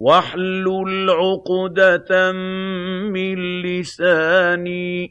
وَاحْلُلْ عُقْدَةً مِّن لِّسَانِي